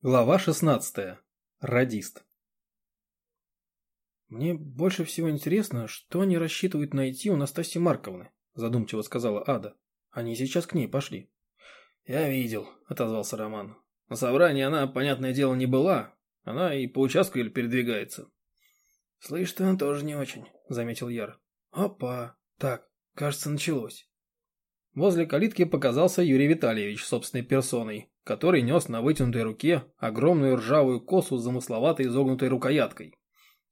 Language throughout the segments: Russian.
Глава 16. Радист. Мне больше всего интересно, что они рассчитывают найти у Настасьи Марковны, задумчиво сказала Ада. Они сейчас к ней пошли. Я видел, отозвался Роман. На собрании она, понятное дело, не была. Она и по участку или передвигается. Слышь, она тоже не очень, заметил Яр. Опа, так, кажется, началось. Возле калитки показался Юрий Витальевич собственной персоной, который нес на вытянутой руке огромную ржавую косу с замысловатой изогнутой рукояткой.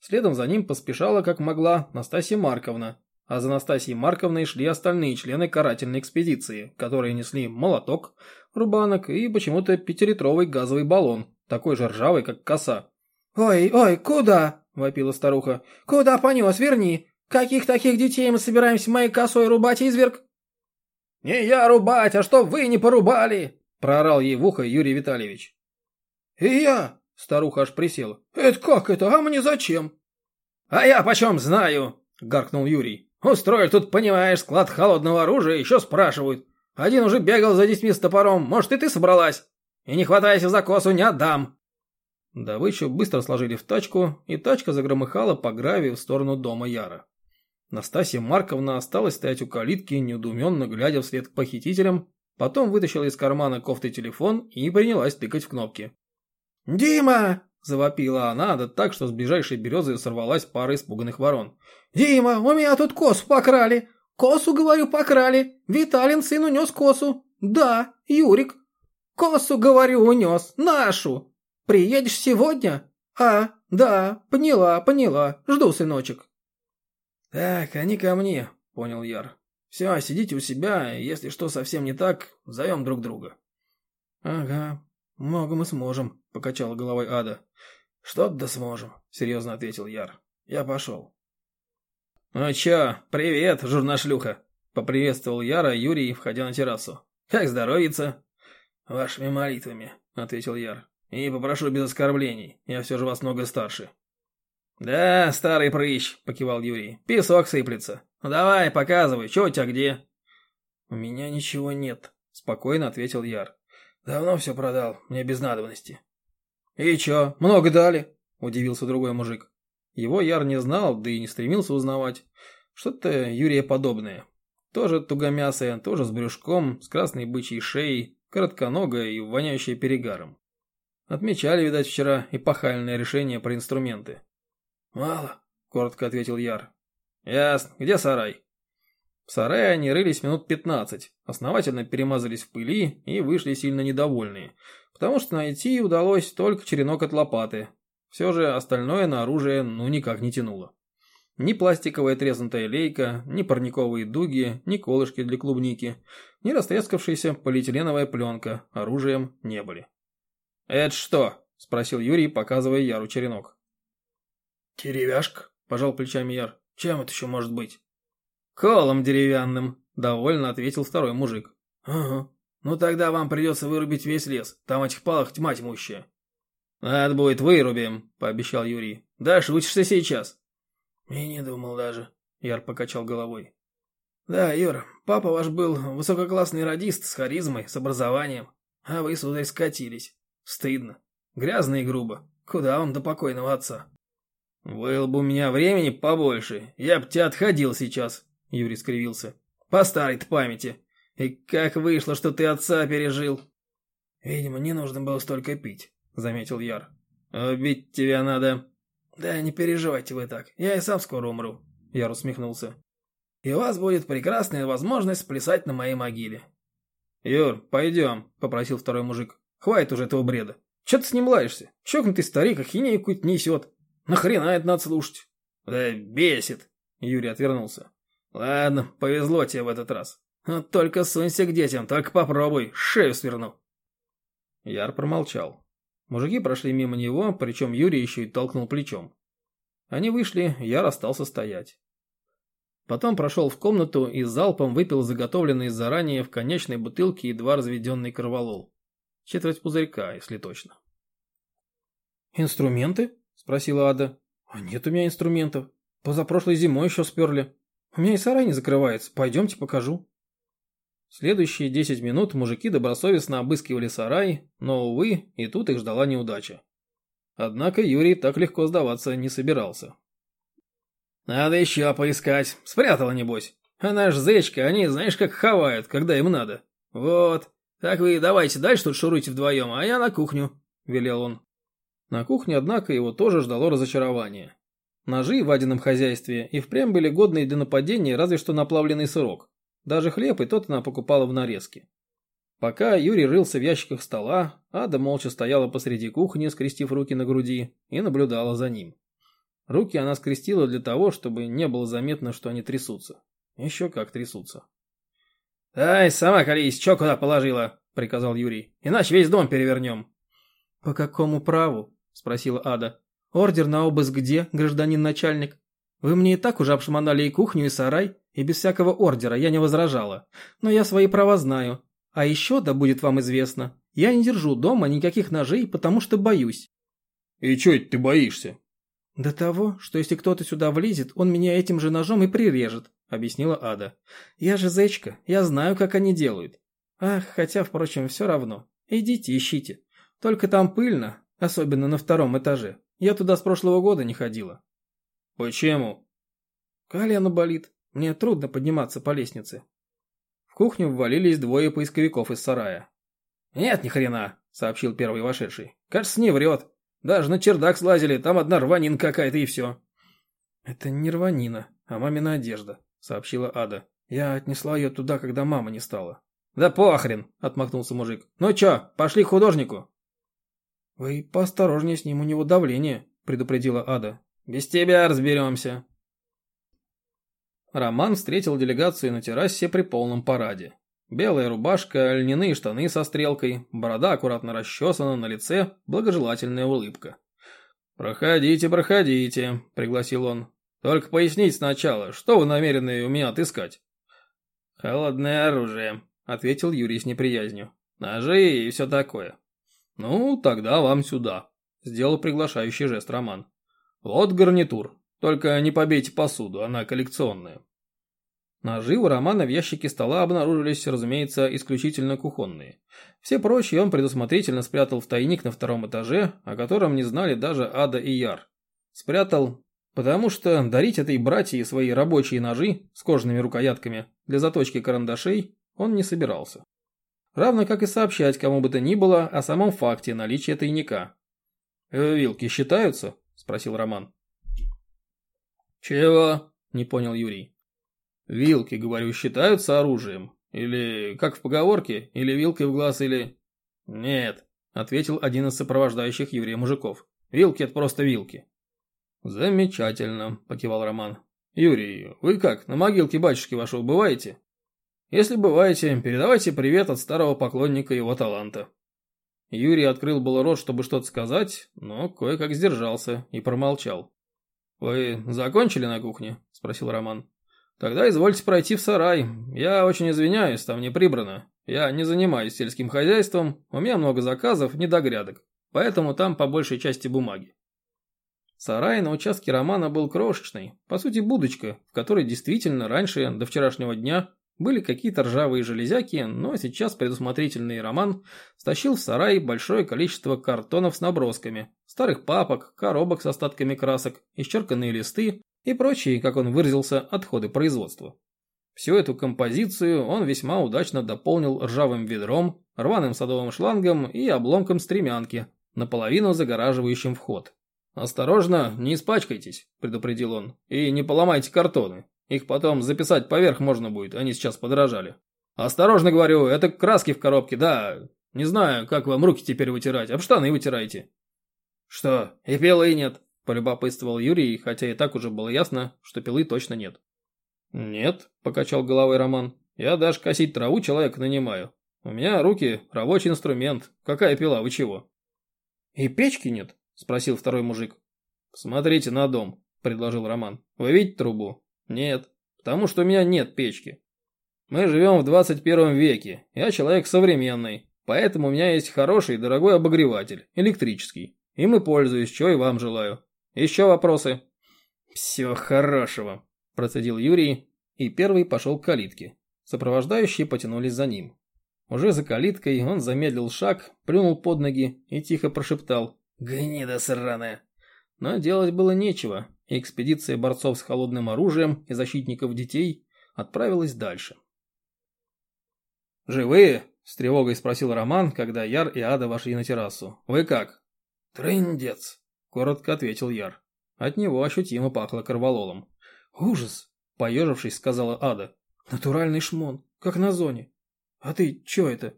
Следом за ним поспешала, как могла, Настасья Марковна, а за Настасьей Марковной шли остальные члены карательной экспедиции, которые несли молоток, рубанок и почему-то пятилитровый газовый баллон, такой же ржавый, как коса. «Ой, ой, куда?» – вопила старуха. «Куда понес? Верни! Каких таких детей мы собираемся моей косой рубать, изверг?» «Не я рубать, а что вы не порубали!» – проорал ей в ухо Юрий Витальевич. «И я!» – старуха аж присела. «Это как это? А мне зачем?» «А я почем знаю!» – гаркнул Юрий. «Устроили тут, понимаешь, склад холодного оружия, еще спрашивают. Один уже бегал за детьми с топором, может, и ты собралась? И не хватайся за косу, не отдам!» Добычу быстро сложили в тачку, и тачка загромыхала по гравию в сторону дома Яра. Настасья Марковна осталась стоять у калитки, недоуменно глядя вслед похитителям, Потом вытащила из кармана кофты телефон и принялась тыкать в кнопки. «Дима!» – завопила она, да так, что с ближайшей березы сорвалась пара испуганных ворон. «Дима, у меня тут косу покрали! Косу, говорю, покрали! Виталин сын унес косу! Да, Юрик! Косу, говорю, унес! Нашу! Приедешь сегодня? А, да, поняла, поняла. Жду, сыночек!» «Так, они ко мне», — понял Яр. Все, сидите у себя, если что совсем не так, зовем друг друга. Ага, много мы сможем, покачала головой Ада. Что-то да сможем, серьезно ответил Яр. Я пошел. Ну чё, привет, журнашлюха, поприветствовал Яра Юрий, входя на террасу. Как здоровится? Вашими молитвами, ответил Яр. И попрошу без оскорблений, я все же вас много старше. Да, старый прыщ, покивал Юрий. Песок сыплется. Ну давай, показывай, что у тебя где?» «У меня ничего нет», — спокойно ответил Яр. «Давно все продал, мне без надобности». «И чё, много дали?» — удивился другой мужик. Его Яр не знал, да и не стремился узнавать. Что-то Юрия подобное. Тоже тугомясая, тоже с брюшком, с красной бычьей шеей, коротконогая и воняющая перегаром. Отмечали, видать, вчера эпохальное решение про инструменты. «Мало», — коротко ответил Яр. Ясно. Где сарай? В сарае они рылись минут пятнадцать, основательно перемазались в пыли и вышли сильно недовольные, потому что найти удалось только черенок от лопаты. Все же остальное на оружие ну никак не тянуло. Ни пластиковая треснутая лейка, ни парниковые дуги, ни колышки для клубники, ни растрескавшаяся полиэтиленовая пленка оружием не были. «Это что?» – спросил Юрий, показывая Яру черенок. «Деревяшка», – пожал плечами Яр. Чем это еще может быть? Колом деревянным, довольно ответил второй мужик. Ага. Ну тогда вам придется вырубить весь лес. Там этих палок тьма тьмущая. Надо будет вырубим, пообещал Юрий. Да, шутишься сейчас. И не думал даже. Яр покачал головой. Да, Юр, папа ваш был высококлассный радист с харизмой, с образованием. А вы, сударь, скатились. Стыдно. Грязно и грубо. Куда вам до покойного отца? «Было бы у меня времени побольше, я бы тебя отходил сейчас», — Юрий скривился. «По старой-то памяти. И как вышло, что ты отца пережил?» «Видимо, не нужно было столько пить», — заметил Яр. «Убить тебя надо». «Да не переживайте вы так, я и сам скоро умру», — Яр усмехнулся. «И у вас будет прекрасная возможность плясать на моей могиле». «Юр, пойдем», — попросил второй мужик. «Хватит уже этого бреда. Че ты с ним лаешься? Чокнутый старик ахинею какую-то несет. Нахрена это надо слушать? Да бесит. Юрий отвернулся. Ладно, повезло тебе в этот раз. Вот только сунься к детям, только попробуй, шею сверну. Яр промолчал. Мужики прошли мимо него, причем Юрий еще и толкнул плечом. Они вышли, Яр остался стоять. Потом прошел в комнату и залпом выпил заготовленный заранее в конечной бутылке едва разведенный корвалол. Четверть пузырька, если точно. «Инструменты?» Спросила Ада. «А нет у меня инструментов. Позапрошлой зимой еще сперли. У меня и сарай не закрывается. Пойдемте покажу». Следующие 10 минут мужики добросовестно обыскивали сарай, но, увы, и тут их ждала неудача. Однако Юрий так легко сдаваться не собирался. «Надо еще поискать. Спрятала, небось. Она ж зечка, они знаешь как хавают, когда им надо. Вот. Так вы давайте дальше тут шуруйте вдвоем, а я на кухню», — велел он. На кухне, однако, его тоже ждало разочарование. Ножи в вадином хозяйстве и впрямь были годные для нападения, разве что наплавленный сырок. Даже хлеб и тот она покупала в нарезке. Пока Юрий рылся в ящиках стола, Ада молча стояла посреди кухни, скрестив руки на груди, и наблюдала за ним. Руки она скрестила для того, чтобы не было заметно, что они трясутся. Еще как трясутся. «Ай, сама колись, чё куда положила?» — приказал Юрий. «Иначе весь дом перевернем». «По какому праву?» — спросила Ада. «Ордер на обыск где, гражданин начальник? Вы мне и так уже обшмонали и кухню, и сарай, и без всякого ордера я не возражала. Но я свои права знаю. А еще, да будет вам известно, я не держу дома никаких ножей, потому что боюсь». «И чё это ты боишься?» «До того, что если кто-то сюда влезет, он меня этим же ножом и прирежет», — объяснила Ада. «Я же зечка, я знаю, как они делают. Ах, хотя, впрочем, все равно. Идите, ищите. Только там пыльно, особенно на втором этаже. Я туда с прошлого года не ходила». «Почему?» «Колено болит. Мне трудно подниматься по лестнице». В кухню ввалились двое поисковиков из сарая. «Нет, ни хрена», — сообщил первый вошедший. «Кажется, не врет. Даже на чердак слазили, там одна рванина какая-то и все». «Это не рванина, а мамина одежда», — сообщила Ада. «Я отнесла ее туда, когда мама не стала». «Да похрен!» — отмахнулся мужик. «Ну чё, пошли к художнику?» «Вы поосторожнее с ним, у него давление», — предупредила Ада. «Без тебя разберемся». Роман встретил делегацию на террасе при полном параде. Белая рубашка, льняные штаны со стрелкой, борода аккуратно расчесана, на лице благожелательная улыбка. «Проходите, проходите», — пригласил он. «Только поясните сначала, что вы намерены у меня отыскать?» «Холодное оружие», — ответил Юрий с неприязнью. «Ножи и все такое». «Ну, тогда вам сюда», — сделал приглашающий жест Роман. «Вот гарнитур. Только не побейте посуду, она коллекционная». Ножи у Романа в ящике стола обнаружились, разумеется, исключительно кухонные. Все прочие он предусмотрительно спрятал в тайник на втором этаже, о котором не знали даже Ада и Яр. Спрятал, потому что дарить этой братье свои рабочие ножи с кожаными рукоятками для заточки карандашей он не собирался. Равно как и сообщать кому бы то ни было о самом факте наличия тайника. «Э, «Вилки считаются?» – спросил Роман. «Чего?» – не понял Юрий. Вилки, говорю, считаются оружием? Или, как в поговорке, или вилкой в глаз, или... Нет, ответил один из сопровождающих Юрия мужиков. Вилки – это просто вилки. Замечательно, покивал Роман. Юрий, вы как, на могилке батюшки вашего бываете? Если бываете, передавайте привет от старого поклонника его таланта. Юрий открыл было рот, чтобы что-то сказать, но кое-как сдержался и промолчал. «Вы закончили на кухне?» – спросил Роман. Тогда извольте пройти в сарай. Я очень извиняюсь, там не прибрано. Я не занимаюсь сельским хозяйством, у меня много заказов, недогрядок. Поэтому там по большей части бумаги. Сарай на участке Романа был крошечный, по сути будочка, в которой действительно раньше, до вчерашнего дня, были какие-то ржавые железяки, но сейчас предусмотрительный Роман стащил в сарай большое количество картонов с набросками, старых папок, коробок с остатками красок, исчерканные листы, и прочие, как он выразился, отходы производства. Всю эту композицию он весьма удачно дополнил ржавым ведром, рваным садовым шлангом и обломком стремянки, наполовину загораживающим вход. «Осторожно, не испачкайтесь», – предупредил он, – «и не поломайте картоны. Их потом записать поверх можно будет, они сейчас подорожали». «Осторожно, говорю, это краски в коробке, да. Не знаю, как вам руки теперь вытирать, об штаны вытирайте». «Что, и пилы нет?» Полюбопытствовал Юрий, хотя и так уже было ясно, что пилы точно нет. «Нет», – покачал головой Роман, – «я даже косить траву человека нанимаю. У меня руки – рабочий инструмент. Какая пила, вы чего?» «И печки нет?» – спросил второй мужик. «Смотрите на дом», – предложил Роман. «Вы видите трубу?» «Нет, потому что у меня нет печки. Мы живем в 21 веке, я человек современный, поэтому у меня есть хороший дорогой обогреватель, электрический. Им и пользуюсь, что и вам желаю. Еще вопросы?» «Всего хорошего», – процедил Юрий и первый пошел к калитке. Сопровождающие потянулись за ним. Уже за калиткой он замедлил шаг, плюнул под ноги и тихо прошептал «Гнида сраная!». Но делать было нечего, и экспедиция борцов с холодным оружием и защитников детей отправилась дальше. «Живые?» – с тревогой спросил Роман, когда Яр и Ада вошли на террасу. «Вы как?» «Трындец», – коротко ответил Яр. От него ощутимо пахло корвалолом. «Ужас!» – поежившись, сказала Ада. «Натуральный шмон, как на зоне. А ты чё это?»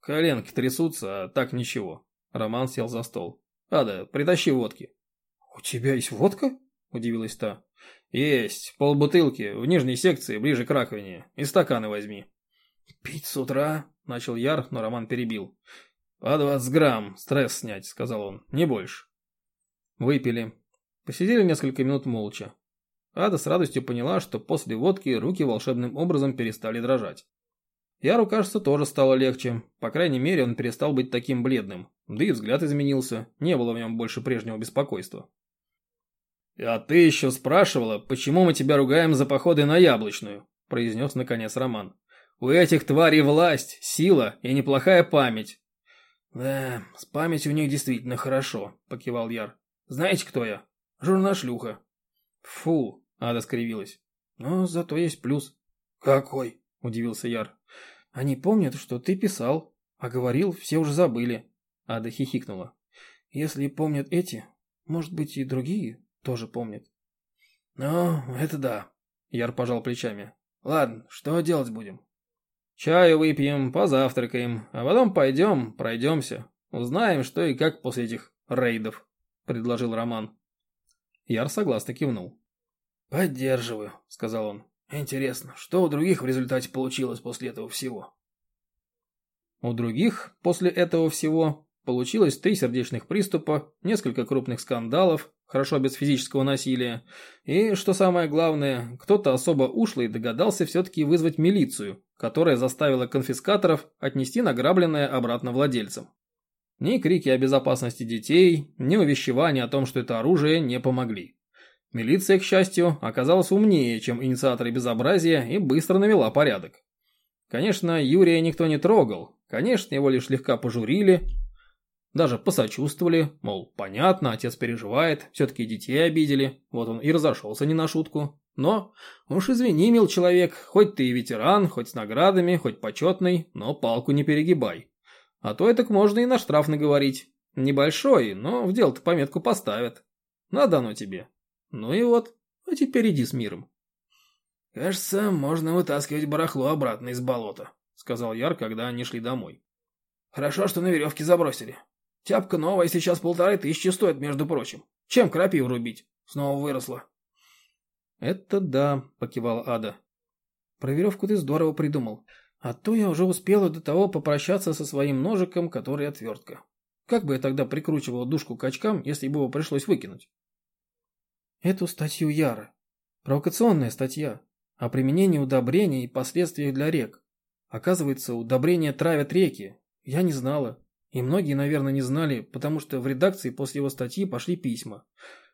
Коленки трясутся, а так ничего. Роман сел за стол. «Ада, притащи водки». «У тебя есть водка?» – удивилась та. «Есть, полбутылки, в нижней секции, ближе к раковине. И стаканы возьми». «Пить с утра?» – начал Яр, но Роман перебил. «По двадцать грамм, стресс снять», – сказал он, – «не больше». Выпили. Посидели несколько минут молча. Ада с радостью поняла, что после водки руки волшебным образом перестали дрожать. Яру, кажется, тоже стало легче. По крайней мере, он перестал быть таким бледным. Да и взгляд изменился, не было в нем больше прежнего беспокойства. «А ты еще спрашивала, почему мы тебя ругаем за походы на Яблочную?» произнес наконец Роман. «У этих тварей власть, сила и неплохая память». «Да, с памятью у них действительно хорошо», — покивал Яр. «Знаете, кто я? Журнашлюха». «Фу», — Ада скривилась. «Но зато есть плюс». «Какой?» — удивился Яр. «Они помнят, что ты писал, а говорил, все уже забыли». Ада хихикнула. «Если помнят эти, может быть и другие тоже помнят». «Ну, это да», — Яр пожал плечами. «Ладно, что делать будем?» «Чаю выпьем, позавтракаем, а потом пойдем, пройдемся. Узнаем, что и как после этих рейдов», — предложил Роман. Яр согласно кивнул. «Поддерживаю», — сказал он. «Интересно, что у других в результате получилось после этого всего?» У других после этого всего получилось три сердечных приступа, несколько крупных скандалов, хорошо без физического насилия, и, что самое главное, кто-то особо ушлый догадался все-таки вызвать милицию, которая заставила конфискаторов отнести награбленное обратно владельцам. Ни крики о безопасности детей, ни увещевания о том, что это оружие, не помогли. Милиция, к счастью, оказалась умнее, чем инициаторы безобразия и быстро навела порядок. Конечно, Юрия никто не трогал, конечно, его лишь слегка пожурили, даже посочувствовали, мол, понятно, отец переживает, все-таки детей обидели, вот он и разошелся не на шутку. Но, уж извини, мил человек, хоть ты и ветеран, хоть с наградами, хоть почетный, но палку не перегибай. А то это можно и на штраф наговорить. Небольшой, но в дело-то пометку поставят. Надо оно тебе. Ну и вот, а теперь иди с миром. «Кажется, можно вытаскивать барахло обратно из болота», — сказал Яр, когда они шли домой. «Хорошо, что на веревке забросили. Тяпка новая сейчас полторы тысячи стоит, между прочим. Чем крапиву рубить? Снова выросла». «Это да», — покивала Ада. «Про веревку ты здорово придумал. А то я уже успела до того попрощаться со своим ножиком, который отвертка. Как бы я тогда прикручивал душку к очкам, если бы его пришлось выкинуть? Эту статью Яра. Провокационная статья. О применении удобрений и последствиях для рек. Оказывается, удобрения травят реки. Я не знала. И многие, наверное, не знали, потому что в редакции после его статьи пошли письма.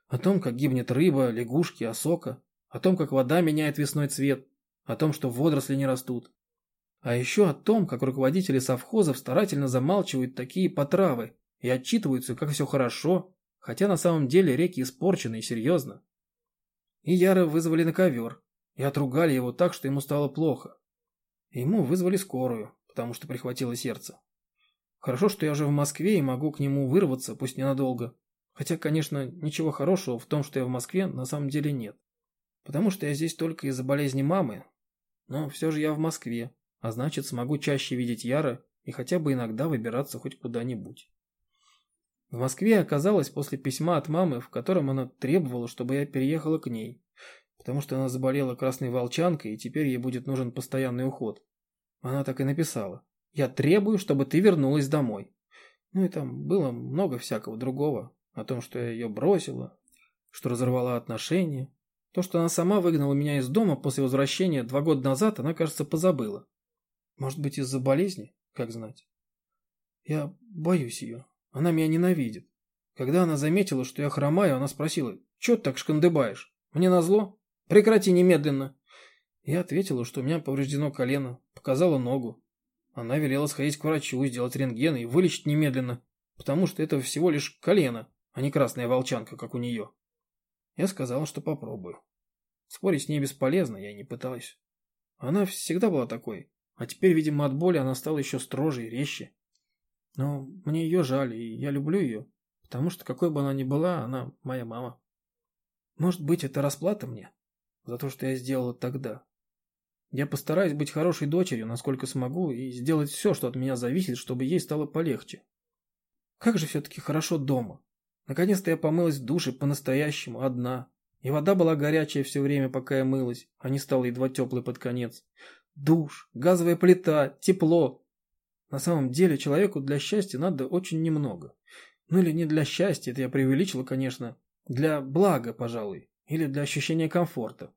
О том, как гибнет рыба, лягушки, осока. О том, как вода меняет весной цвет. О том, что водоросли не растут. А еще о том, как руководители совхозов старательно замалчивают такие потравы и отчитываются, как все хорошо, хотя на самом деле реки испорчены и серьезно. И Яра вызвали на ковер, и отругали его так, что ему стало плохо. Ему вызвали скорую, потому что прихватило сердце. Хорошо, что я уже в Москве и могу к нему вырваться, пусть ненадолго. Хотя, конечно, ничего хорошего в том, что я в Москве, на самом деле нет. Потому что я здесь только из-за болезни мамы. Но все же я в Москве, а значит смогу чаще видеть Яра и хотя бы иногда выбираться хоть куда-нибудь. В Москве оказалось после письма от мамы, в котором она требовала, чтобы я переехала к ней, потому что она заболела красной волчанкой и теперь ей будет нужен постоянный уход. Она так и написала. «Я требую, чтобы ты вернулась домой». Ну и там было много всякого другого, о том, что я ее бросила, что разорвала отношения. То, что она сама выгнала меня из дома после возвращения два года назад, она, кажется, позабыла. Может быть, из-за болезни? Как знать. Я боюсь ее. Она меня ненавидит. Когда она заметила, что я хромаю, она спросила, «Чё ты так шкандыбаешь? Мне назло? Прекрати немедленно!» Я ответила, что у меня повреждено колено, показала ногу. Она велела сходить к врачу, сделать рентген и вылечить немедленно, потому что это всего лишь колено, а не красная волчанка, как у нее. Я сказала, что попробую. Спорить с ней бесполезно, я не пытаюсь. Она всегда была такой, а теперь, видимо, от боли она стала еще строже и резче. Но мне ее жаль, и я люблю ее, потому что какой бы она ни была, она моя мама. Может быть, это расплата мне за то, что я сделала тогда. Я постараюсь быть хорошей дочерью, насколько смогу, и сделать все, что от меня зависит, чтобы ей стало полегче. Как же все-таки хорошо дома. Наконец-то я помылась в душе по-настоящему, одна. И вода была горячая все время, пока я мылась, а не стала едва теплой под конец. Душ, газовая плита, тепло. На самом деле человеку для счастья надо очень немного. Ну или не для счастья, это я преувеличила, конечно. Для блага, пожалуй. Или для ощущения комфорта.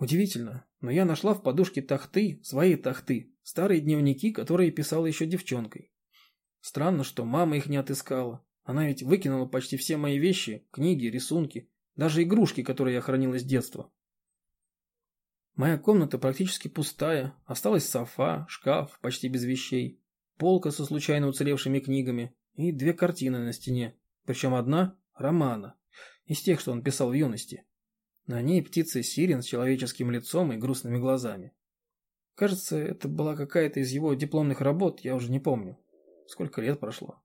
Удивительно, но я нашла в подушке тахты, свои тахты, старые дневники, которые писала еще девчонкой. Странно, что мама их не отыскала. Она ведь выкинула почти все мои вещи, книги, рисунки, даже игрушки, которые я хранила с детства. Моя комната практически пустая, осталась софа, шкаф, почти без вещей, полка со случайно уцелевшими книгами и две картины на стене, причем одна – романа, из тех, что он писал в юности. На ней птица сирен с человеческим лицом и грустными глазами. Кажется, это была какая-то из его дипломных работ, я уже не помню. Сколько лет прошло.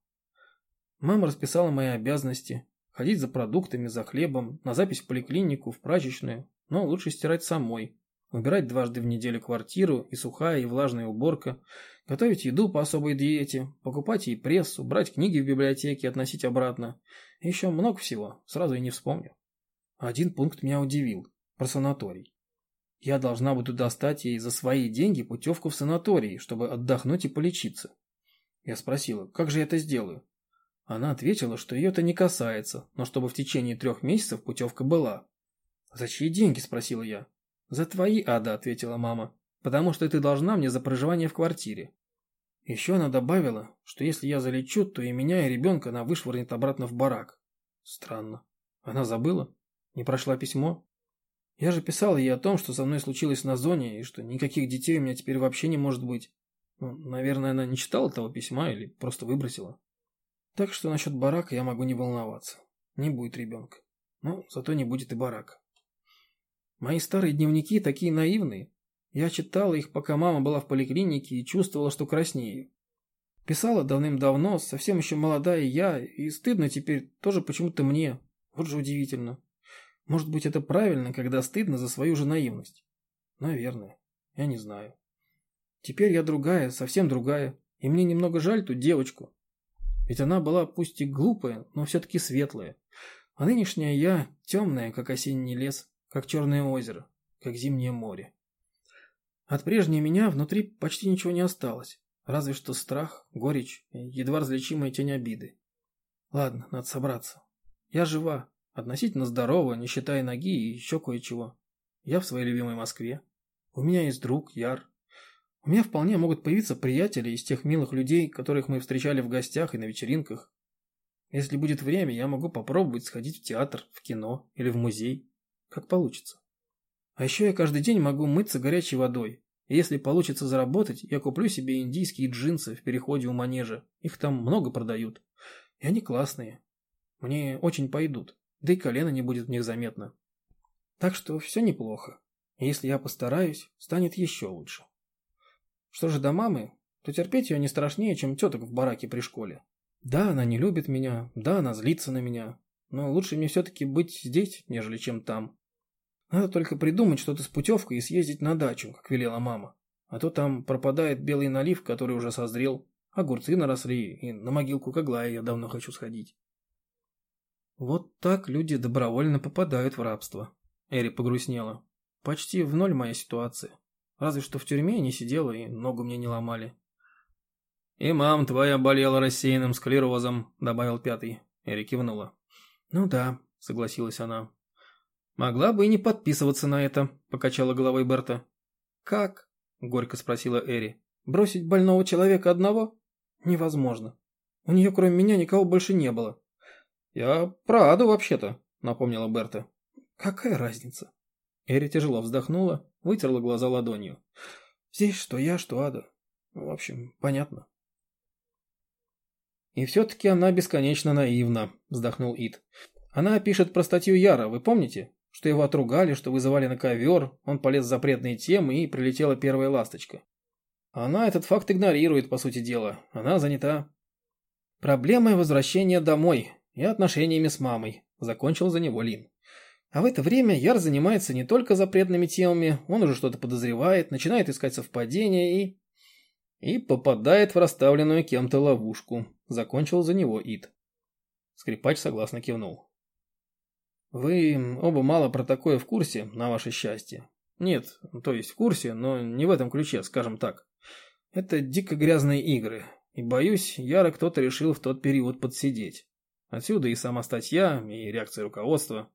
Мама расписала мои обязанности. Ходить за продуктами, за хлебом, на запись в поликлинику, в прачечную. Но лучше стирать самой. Убирать дважды в неделю квартиру и сухая и влажная уборка. Готовить еду по особой диете. Покупать ей прессу, брать книги в библиотеке, относить обратно. И еще много всего. Сразу и не вспомню. Один пункт меня удивил. Про санаторий. Я должна буду достать ей за свои деньги путевку в санаторий, чтобы отдохнуть и полечиться. Я спросила, как же я это сделаю? Она ответила, что ее это не касается, но чтобы в течение трех месяцев путевка была. «За чьи деньги?» – спросила я. «За твои, Ада», – ответила мама, «потому что ты должна мне за проживание в квартире». Еще она добавила, что если я залечу, то и меня, и ребенка она вышвырнет обратно в барак. Странно. Она забыла? Не прошла письмо? Я же писал ей о том, что со мной случилось на зоне, и что никаких детей у меня теперь вообще не может быть. Ну, наверное, она не читала того письма или просто выбросила. Так что насчет барака я могу не волноваться. Не будет ребенка. Но зато не будет и барака. Мои старые дневники такие наивные. Я читала их, пока мама была в поликлинике и чувствовала, что краснею. Писала давным-давно, совсем еще молодая я, и стыдно теперь тоже почему-то мне. Вот же удивительно. Может быть, это правильно, когда стыдно за свою же наивность? Наверное. Я не знаю. Теперь я другая, совсем другая, и мне немного жаль ту девочку. Ведь она была пусть и глупая, но все-таки светлая. А нынешняя я темная, как осенний лес, как черное озеро, как зимнее море. От прежней меня внутри почти ничего не осталось, разве что страх, горечь и едва различимая тень обиды. Ладно, надо собраться. Я жива, относительно здорова, не считая ноги и еще кое-чего. Я в своей любимой Москве. У меня есть друг, Яр, у меня вполне могут появиться приятели из тех милых людей, которых мы встречали в гостях и на вечеринках. Если будет время, я могу попробовать сходить в театр, в кино или в музей. Как получится. А еще я каждый день могу мыться горячей водой. И если получится заработать, я куплю себе индийские джинсы в переходе у манежа. Их там много продают. И они классные. Мне очень пойдут. Да и колено не будет в них заметно. Так что все неплохо. Если я постараюсь, станет еще лучше. Что же до мамы, то терпеть ее не страшнее, чем теток в бараке при школе. Да, она не любит меня, да, она злится на меня, но лучше мне все-таки быть здесь, нежели чем там. Надо только придумать что-то с путевкой и съездить на дачу, как велела мама. А то там пропадает белый налив, который уже созрел, огурцы наросли, и на могилку Каглая я давно хочу сходить. Вот так люди добровольно попадают в рабство. Эри погрустнела. Почти в ноль моя ситуация. Разве что в тюрьме не сидела и ногу мне не ломали. «И мам твоя болела рассеянным склерозом», — добавил пятый. Эри кивнула. «Ну да», — согласилась она. «Могла бы и не подписываться на это», — покачала головой Берта. «Как?» — горько спросила Эри. «Бросить больного человека одного? Невозможно. У нее кроме меня никого больше не было». «Я про Аду вообще-то», — напомнила Берта. «Какая разница?» Эри тяжело вздохнула, вытерла глаза ладонью. Здесь что я, что Ада. В общем, понятно. И все-таки она бесконечно наивна, вздохнул Ид. Она пишет про статью Яра, вы помните? Что его отругали, что вызывали на ковер, он полез в запретные темы и прилетела первая ласточка. Она этот факт игнорирует, по сути дела. Она занята проблемой возвращения домой и отношениями с мамой. Закончил за него Лин. А в это время Яр занимается не только запретными темами, он уже что-то подозревает, начинает искать совпадения и... И попадает в расставленную кем-то ловушку. Закончил за него Ид. Скрипач согласно кивнул. Вы оба мало про такое в курсе, на ваше счастье. Нет, то есть в курсе, но не в этом ключе, скажем так. Это дико грязные игры, и, боюсь, яро кто-то решил в тот период подсидеть. Отсюда и сама статья, и реакция руководства.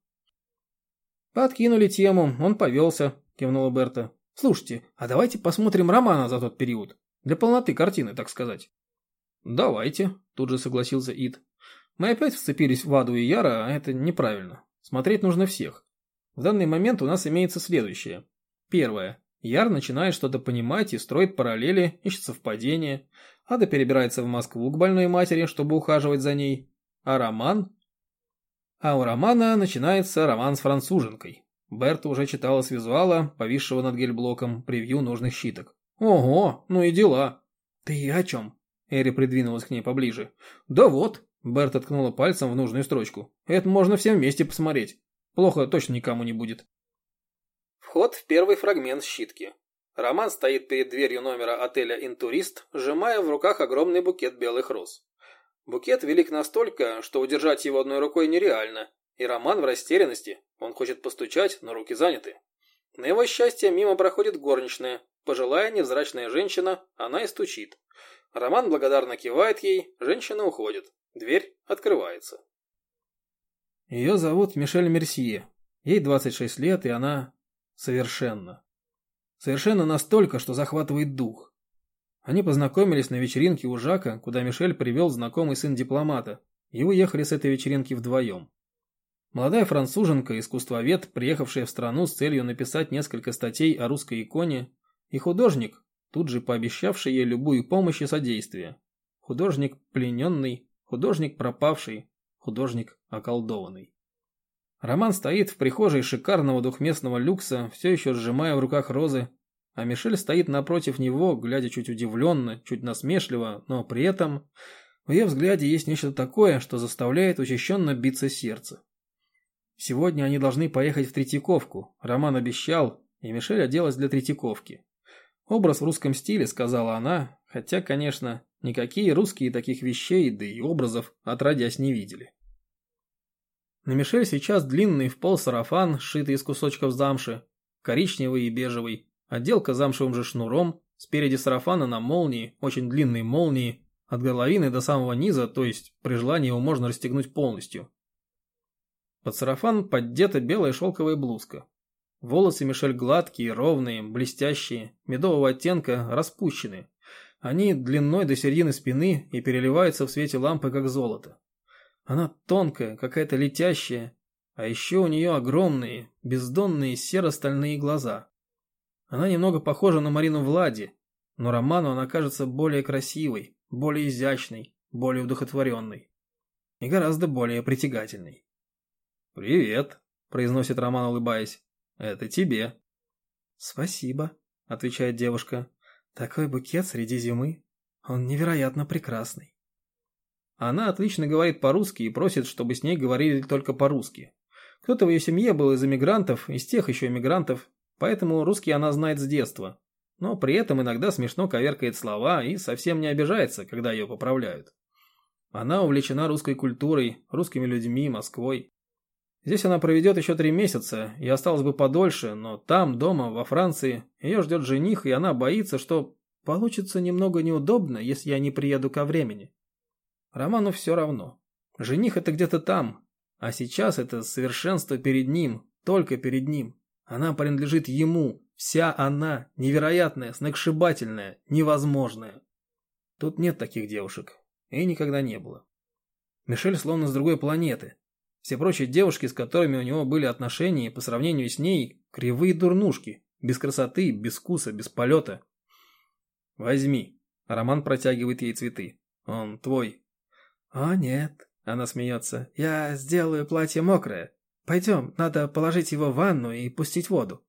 «Подкинули тему, он повелся», – кивнула Берта. «Слушайте, а давайте посмотрим романа за тот период. Для полноты картины, так сказать». «Давайте», – тут же согласился Ид. «Мы опять вцепились в Аду и Яра, а это неправильно. Смотреть нужно всех. В данный момент у нас имеется следующее. Первое. Яр начинает что-то понимать и строит параллели, ищет совпадения. Ада перебирается в Москву к больной матери, чтобы ухаживать за ней. А Роман? А у Романа начинается роман с француженкой. Берта уже читала с визуала, повисшего над гельблоком, превью нужных щиток. Ого, ну и дела. Ты о чем? Эри придвинулась к ней поближе. Да вот, Берта ткнула пальцем в нужную строчку. Это можно всем вместе посмотреть. Плохо точно никому не будет. Вход в первый фрагмент щитки. Роман стоит перед дверью номера отеля «Интурист», сжимая в руках огромный букет белых роз. Букет велик настолько, что удержать его одной рукой нереально, и Роман в растерянности, он хочет постучать, но руки заняты. На его счастье мимо проходит горничная, пожилая невзрачная женщина, она и стучит. Роман благодарно кивает ей, женщина уходит, дверь открывается. Ее зовут Мишель Мерсье, ей 26 лет, и она Совершенно. Совершенно настолько, что захватывает дух. Они познакомились на вечеринке у Жака, куда Мишель привел знакомый сын дипломата, и уехали с этой вечеринки вдвоем. Молодая француженка, искусствовед, приехавшая в страну с целью написать несколько статей о русской иконе, и художник, тут же пообещавший ей любую помощь и содействие. Художник плененный, художник пропавший, художник околдованный. Роман стоит в прихожей шикарного двухместного люкса, все еще сжимая в руках розы, а Мишель стоит напротив него, глядя чуть удивленно, чуть насмешливо, но при этом в ее взгляде есть нечто такое, что заставляет учащенно биться сердце. Сегодня они должны поехать в Третьяковку. Роман обещал, и Мишель оделась для Третьяковки. Образ в русском стиле, сказала она, хотя, конечно, никакие русские таких вещей, да и образов, отродясь, не видели. На Мишель сейчас длинный в пол сарафан, сшитый из кусочков замши, коричневый и бежевый, отделка замшевым же шнуром, спереди сарафана на молнии, очень длинной молнии, от горловины до самого низа, то есть при желании его можно расстегнуть полностью. Под сарафан поддета белая шелковая блузка. Волосы Мишель гладкие, ровные, блестящие, медового оттенка, распущенные. Они длиной до середины спины и переливаются в свете лампы, как золото. Она тонкая, какая-то летящая, а еще у нее огромные, бездонные серо-стальные глаза. Она немного похожа на Марину Влади, но Роману она кажется более красивой, более изящной, более удохотворенной и гораздо более притягательной. «Привет», – произносит Роман, улыбаясь. «Это тебе». «Спасибо», – отвечает девушка. «Такой букет среди зимы. Он невероятно прекрасный». Она отлично говорит по-русски и просит, чтобы с ней говорили только по-русски. Кто-то в ее семье был из эмигрантов, из тех еще эмигрантов, поэтому русский она знает с детства. Но при этом иногда смешно коверкает слова и совсем не обижается, когда ее поправляют. Она увлечена русской культурой, русскими людьми, Москвой. Здесь она проведет еще три месяца и осталось бы подольше, но там, дома, во Франции, ее ждет жених, и она боится, что получится немного неудобно, если я не приеду ко времени. Роману все равно. Жених это где-то там, а сейчас это совершенство перед ним, только перед ним. Она принадлежит ему, вся она, невероятная, сногсшибательная, невозможная. Тут нет таких девушек, и никогда не было. Мишель словно с другой планеты. Все прочие девушки, с которыми у него были отношения, по сравнению с ней, кривые дурнушки, Без красоты, без вкуса, без полета. Возьми. Роман протягивает ей цветы. Он твой. О, нет. Она смеется. Я сделаю платье мокрое. Пойдем, надо положить его в ванну и пустить воду.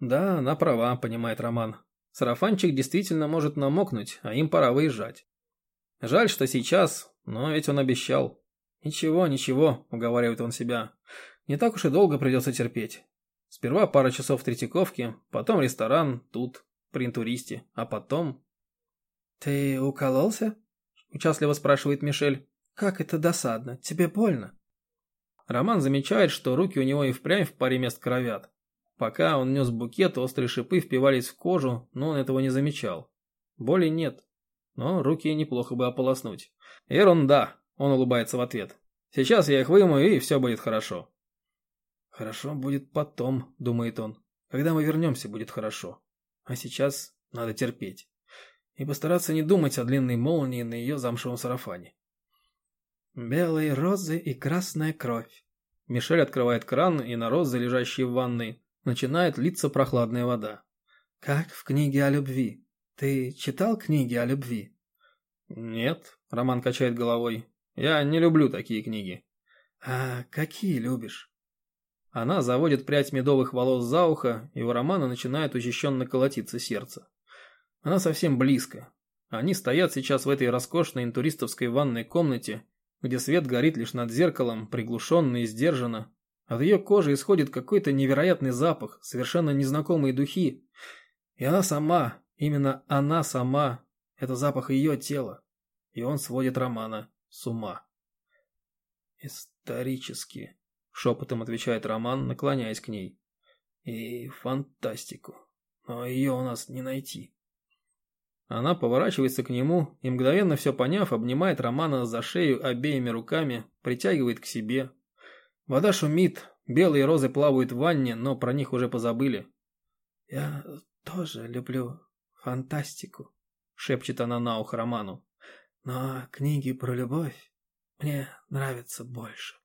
Да, она права, понимает Роман. Сарафанчик действительно может намокнуть, а им пора выезжать. Жаль, что сейчас, но ведь он обещал. Ничего, ничего, уговаривает он себя. Не так уж и долго придется терпеть. Сперва пара часов в Третьяковке, потом ресторан, тут, при интуристе, а потом... «Ты укололся?» – участливо спрашивает Мишель. «Как это досадно. Тебе больно?» Роман замечает, что руки у него и впрямь в паре мест кровят. Пока он нес букет, острые шипы впивались в кожу, но он этого не замечал. Боли нет, но руки неплохо бы ополоснуть. Ерунда, он улыбается в ответ. Сейчас я их вымою, и все будет хорошо. Хорошо будет потом, думает он. Когда мы вернемся, будет хорошо. А сейчас надо терпеть. И постараться не думать о длинной молнии на ее замшевом сарафане. Белые розы и красная кровь. Мишель открывает кран, и на розы, лежащие в ванной, начинает литься прохладная вода. Как в книге о любви. Ты читал книги о любви? Нет, Роман качает головой. Я не люблю такие книги. А какие любишь? Она заводит прядь медовых волос за ухо, и у Романа начинает учащенно колотиться сердце. Она совсем близко. Они стоят сейчас в этой роскошной интуристовской ванной комнате, где свет горит лишь над зеркалом, приглушенно и сдержанно. От ее кожи исходит какой-то невероятный запах, совершенно незнакомые духи. И она сама, именно она сама, это запах ее тела. И он сводит Романа с ума. Исторически, шепотом отвечает Роман, наклоняясь к ней. И фантастику. Но ее у нас не найти. Она поворачивается к нему и, мгновенно все поняв, обнимает Романа за шею обеими руками, притягивает к себе. Вода шумит, белые розы плавают в ванне, но про них уже позабыли. «Я тоже люблю фантастику», — шепчет она на ухо Роману. «Но книги про любовь мне нравятся больше».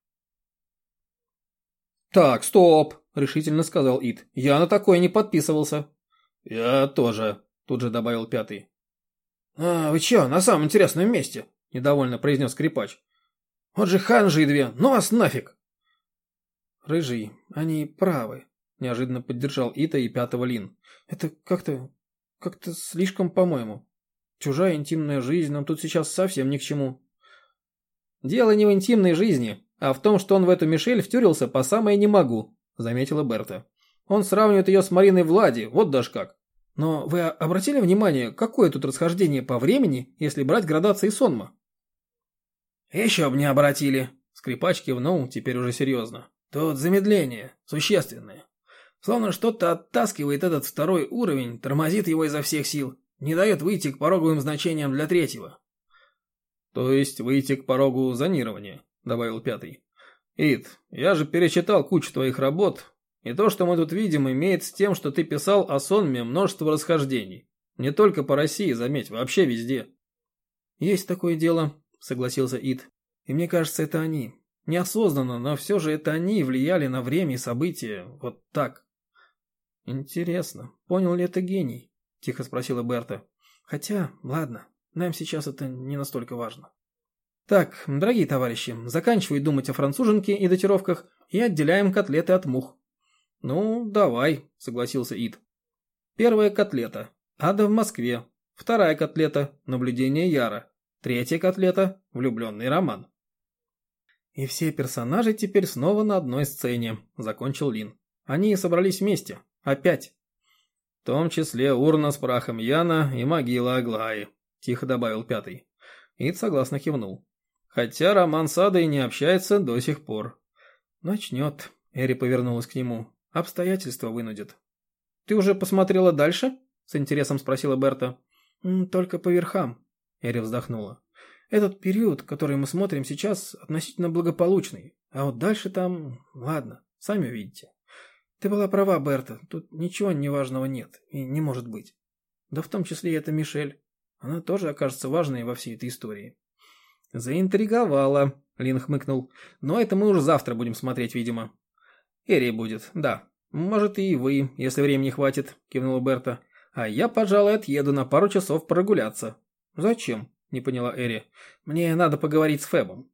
«Так, стоп!» — решительно сказал Ит. «Я на такое не подписывался». «Я тоже», — тут же добавил пятый. «А вы чё, на самом интересном месте?» – недовольно произнес скрипач. «Вот же ханжи две, ну вас нафиг!» «Рыжий, они правы», – неожиданно поддержал Ита и пятого Лин. «Это как-то... как-то слишком, по-моему. Чужая интимная жизнь нам тут сейчас совсем ни к чему». «Дело не в интимной жизни, а в том, что он в эту Мишель втюрился по самое не могу», – заметила Берта. «Он сравнивает ее с Мариной Влади, вот даже как». Но вы обратили внимание, какое тут расхождение по времени, если брать градации сонма? Еще бы не обратили. Скрипач кивнул, теперь уже серьезно. Тут замедление, существенное. Словно что-то оттаскивает этот второй уровень, тормозит его изо всех сил, не дает выйти к пороговым значениям для третьего. То есть выйти к порогу зонирования, добавил пятый. Ид, я же перечитал кучу твоих работ, и то, что мы тут видим, имеет с тем, что ты писал о сонме множество расхождений. Не только по России, заметь, вообще везде. Есть такое дело, согласился Ид. И мне кажется, это они. Неосознанно, но все же это они влияли на время и события. Вот так. Интересно, понял ли это гений? Тихо спросила Берта. Хотя, ладно, нам сейчас это не настолько важно. Так, дорогие товарищи, заканчивай думать о француженке и датировках и отделяем котлеты от мух. «Ну, давай», — согласился Ид. «Первая котлета. Ада в Москве. Вторая котлета. Наблюдение Яра. Третья котлета. Влюбленный роман». «И все персонажи теперь снова на одной сцене», — закончил Лин. «Они собрались вместе. Опять». «В том числе урна с прахом Яна и могила Аглаи», — тихо добавил пятый. Ид согласно кивнул. «Хотя роман с Адой не общается до сих пор». «Начнет», — Эри повернулась к нему. Обстоятельства вынудят. Ты уже посмотрела дальше? С интересом спросила Берта. Только по верхам. Эри вздохнула. Этот период, который мы смотрим сейчас, относительно благополучный. А вот дальше там... Ладно, сами увидите. Ты была права, Берта. Тут ничего неважного нет. И не может быть. Да в том числе и эта Мишель. Она тоже окажется важной во всей этой истории. Заинтриговала, Лин хмыкнул. Но это мы уже завтра будем смотреть, видимо. Эрия будет, да. «Может, и вы, если времени хватит», – кивнула Берта. «А я, пожалуй, отъеду на пару часов прогуляться». «Зачем?» – не поняла Эри. «Мне надо поговорить с Фэбом».